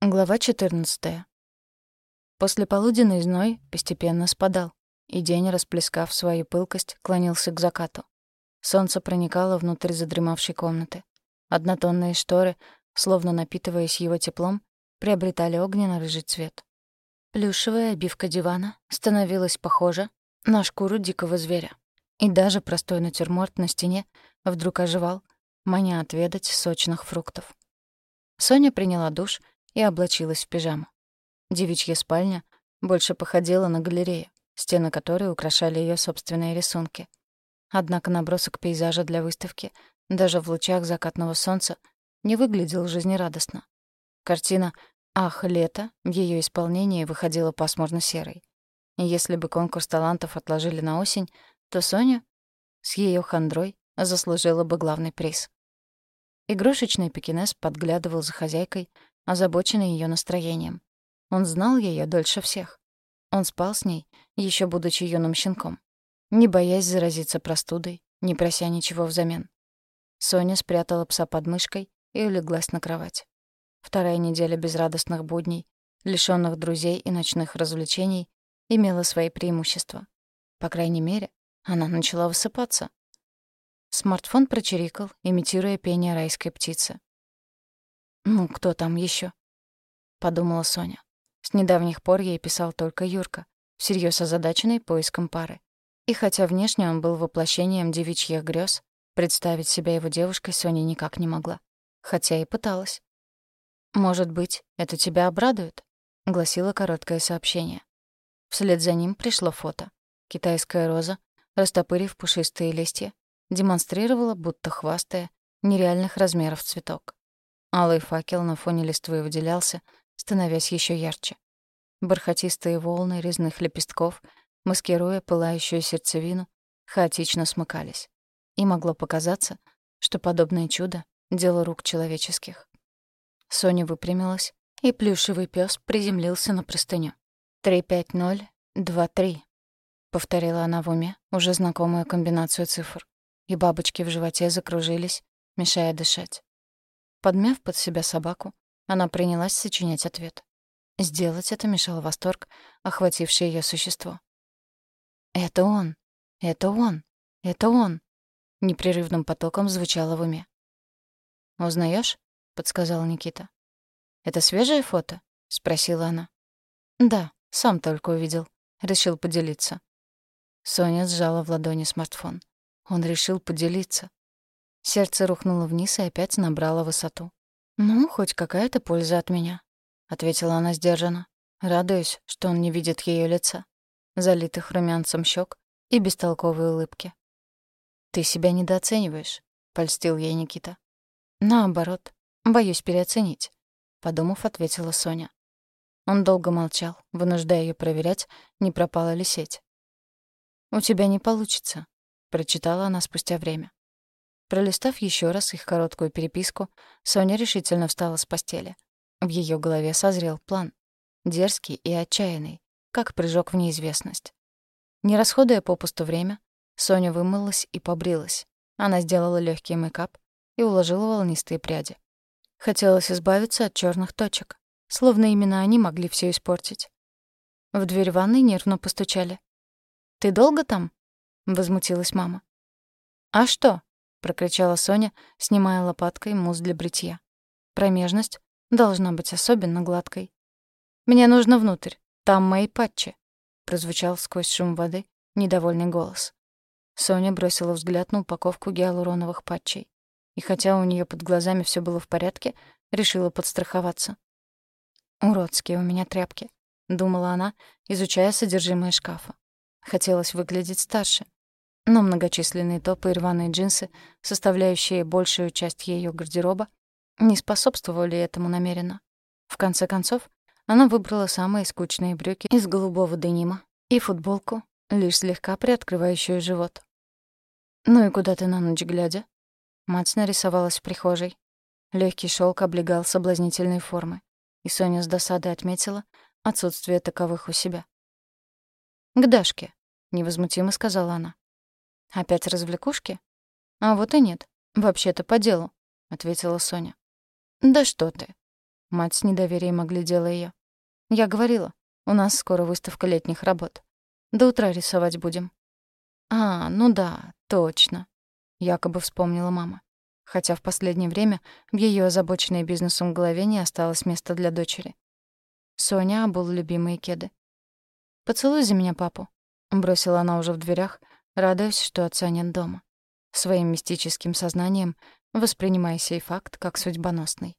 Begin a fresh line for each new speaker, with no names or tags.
Глава 14. После полуденный зной постепенно спадал, и день, расплескав свою пылкость, клонился к закату. Солнце проникало внутрь задремавшей комнаты. Однотонные шторы, словно напитываясь его теплом, приобретали огненно-рыжий цвет. Плюшевая обивка дивана становилась похожа на шкуру дикого зверя. И даже простой натюрморт на стене вдруг оживал, маня отведать сочных фруктов. Соня приняла душ — и облачилась в пижаму. Девичья спальня больше походила на галерею, стены которой украшали ее собственные рисунки. Однако набросок пейзажа для выставки даже в лучах закатного солнца не выглядел жизнерадостно. Картина «Ах, лето» в ее исполнении выходила пасмурно-серой. Если бы конкурс талантов отложили на осень, то Соня с ее хандрой заслужила бы главный приз. Игрушечный пекинес подглядывал за хозяйкой, озабоченный ее настроением. Он знал ее дольше всех. Он спал с ней, еще будучи юным щенком, не боясь заразиться простудой, не прося ничего взамен. Соня спрятала пса под мышкой и улеглась на кровать. Вторая неделя безрадостных будней, лишённых друзей и ночных развлечений, имела свои преимущества. По крайней мере, она начала высыпаться. Смартфон прочирикал, имитируя пение райской птицы. «Ну, кто там еще? подумала Соня. С недавних пор ей писал только Юрка, всерьез озадаченный поиском пары. И хотя внешне он был воплощением девичьих грез, представить себя его девушкой Соня никак не могла. Хотя и пыталась. «Может быть, это тебя обрадует?» — гласило короткое сообщение. Вслед за ним пришло фото. Китайская роза, растопырив пушистые листья, демонстрировала, будто хвастая, нереальных размеров цветок. Алый факел на фоне листвы выделялся, становясь еще ярче. Бархатистые волны резных лепестков, маскируя пылающую сердцевину, хаотично смыкались. И могло показаться, что подобное чудо — дело рук человеческих. Соня выпрямилась, и плюшевый пес приземлился на простыню. «Три пять ноль два три», — повторила она в уме уже знакомую комбинацию цифр, и бабочки в животе закружились, мешая дышать. Подмяв под себя собаку, она принялась сочинять ответ. Сделать это мешал восторг, охвативший ее существо. «Это он! Это он! Это он!» Непрерывным потоком звучало в уме. «Узнаешь?» — подсказал Никита. «Это свежее фото?» — спросила она. «Да, сам только увидел. Решил поделиться». Соня сжала в ладони смартфон. Он решил поделиться. Сердце рухнуло вниз и опять набрало высоту. «Ну, хоть какая-то польза от меня», — ответила она сдержанно. Радуюсь, что он не видит ее лица, залитых румянцем щек и бестолковой улыбки. «Ты себя недооцениваешь», — польстил ей Никита. «Наоборот, боюсь переоценить», — подумав, ответила Соня. Он долго молчал, вынуждая ее проверять, не пропала ли сеть. «У тебя не получится», — прочитала она спустя время. Пролистав еще раз их короткую переписку, Соня решительно встала с постели. В ее голове созрел план. Дерзкий и отчаянный, как прыжок в неизвестность. Не расходуя попусту время, Соня вымылась и побрилась. Она сделала легкий мейкап и уложила волнистые пряди. Хотелось избавиться от черных точек, словно именно они могли все испортить. В дверь ванной нервно постучали. «Ты долго там?» — возмутилась мама. «А что?» — прокричала Соня, снимая лопаткой мусс для бритья. Промежность должна быть особенно гладкой. «Мне нужно внутрь. Там мои патчи», — прозвучал сквозь шум воды недовольный голос. Соня бросила взгляд на упаковку гиалуроновых патчей. И хотя у нее под глазами все было в порядке, решила подстраховаться. «Уродские у меня тряпки», — думала она, изучая содержимое шкафа. Хотелось выглядеть старше, но многочисленные топы и рваные джинсы, составляющие большую часть ее гардероба, не способствовали этому намеренно. В конце концов, она выбрала самые скучные брюки из голубого денима и футболку, лишь слегка приоткрывающую живот. «Ну и куда ты на ночь глядя?» Мать нарисовалась в прихожей. Легкий шелк облегал соблазнительные формы, и Соня с досадой отметила отсутствие таковых у себя. «К Дашке», — невозмутимо сказала она. Опять развлекушки? А вот и нет. Вообще-то по делу, ответила Соня. Да что ты? Мать с недоверием оглядела её. «Я говорила, у нас скоро выставка летних работ. До утра рисовать будем». «А, ну да, точно», — якобы вспомнила мама. Хотя в последнее время в её озабоченной бизнесом голове не осталось места для дочери. Соня обула любимые кеды. «Поцелуй за меня папу», — бросила она уже в дверях, радуясь, что отца нет дома. Своим мистическим сознанием воспринимая сей факт как судьбоносный.